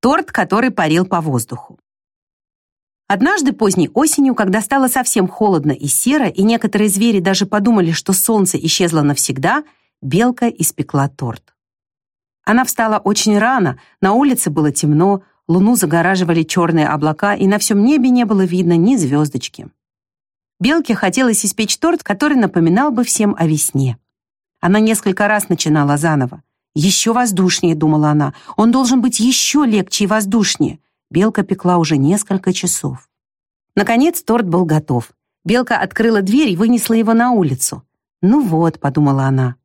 Торт, который парил по воздуху. Однажды поздней осенью, когда стало совсем холодно и серо, и некоторые звери даже подумали, что солнце исчезло навсегда, белка испекла торт. Она встала очень рано, на улице было темно, луну загораживали черные облака, и на всем небе не было видно ни звездочки. Белке хотелось испечь торт, который напоминал бы всем о весне. Она несколько раз начинала заново. «Еще воздушнее», — думала она, — «он должен быть еще легче и воздушнее». Белка пекла уже несколько часов. Наконец торт был готов. Белка открыла дверь и вынесла его на улицу. «Ну вот», — подумала она.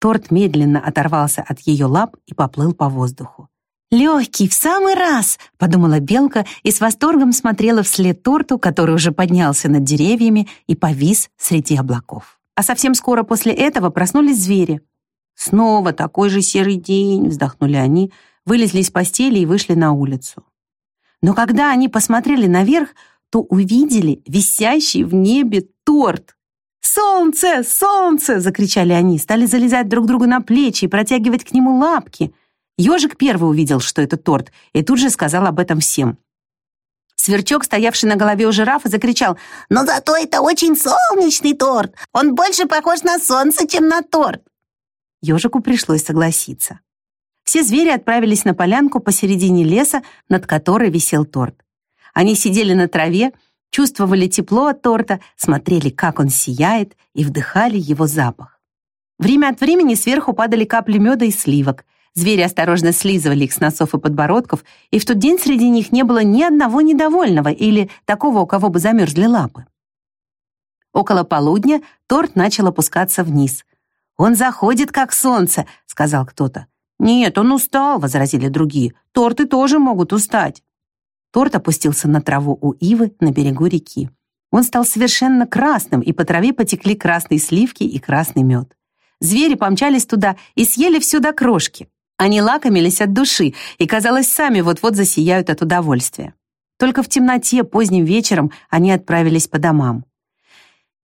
Торт медленно оторвался от ее лап и поплыл по воздуху. «Легкий, в самый раз!» — подумала Белка и с восторгом смотрела вслед торту, который уже поднялся над деревьями и повис среди облаков. А совсем скоро после этого проснулись звери. «Снова такой же серый день!» — вздохнули они, вылезли из постели и вышли на улицу. Но когда они посмотрели наверх, то увидели висящий в небе торт. «Солнце! Солнце!» — закричали они, стали залезать друг другу на плечи и протягивать к нему лапки. Ежик первый увидел, что это торт, и тут же сказал об этом всем. Сверчок, стоявший на голове у жирафа, закричал, «Но зато это очень солнечный торт! Он больше похож на солнце, чем на торт!» Ежику пришлось согласиться. Все звери отправились на полянку посередине леса, над которой висел торт. Они сидели на траве, чувствовали тепло от торта, смотрели, как он сияет, и вдыхали его запах. Время от времени сверху падали капли меда и сливок — Звери осторожно слизывали их с носов и подбородков, и в тот день среди них не было ни одного недовольного или такого, у кого бы замерзли лапы. Около полудня торт начал опускаться вниз. «Он заходит, как солнце», — сказал кто-то. «Нет, он устал», — возразили другие. «Торты тоже могут устать». Торт опустился на траву у ивы на берегу реки. Он стал совершенно красным, и по траве потекли красные сливки и красный мед. Звери помчались туда и съели все до крошки. Они лакомились от души и, казалось, сами вот-вот засияют от удовольствия. Только в темноте поздним вечером они отправились по домам.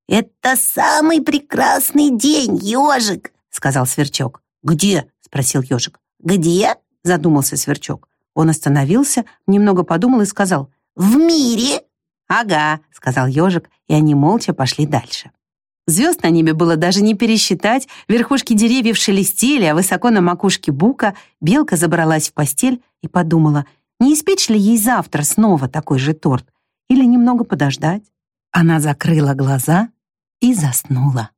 «Это самый прекрасный день, ежик!» — сказал Сверчок. «Где?» — спросил ежик. «Где?» — задумался Сверчок. Он остановился, немного подумал и сказал. «В мире!» «Ага», — сказал ежик, и они молча пошли дальше. Звезд на небе было даже не пересчитать, верхушки деревьев шелестели, а высоко на макушке бука белка забралась в постель и подумала, не испечь ли ей завтра снова такой же торт или немного подождать. Она закрыла глаза и заснула.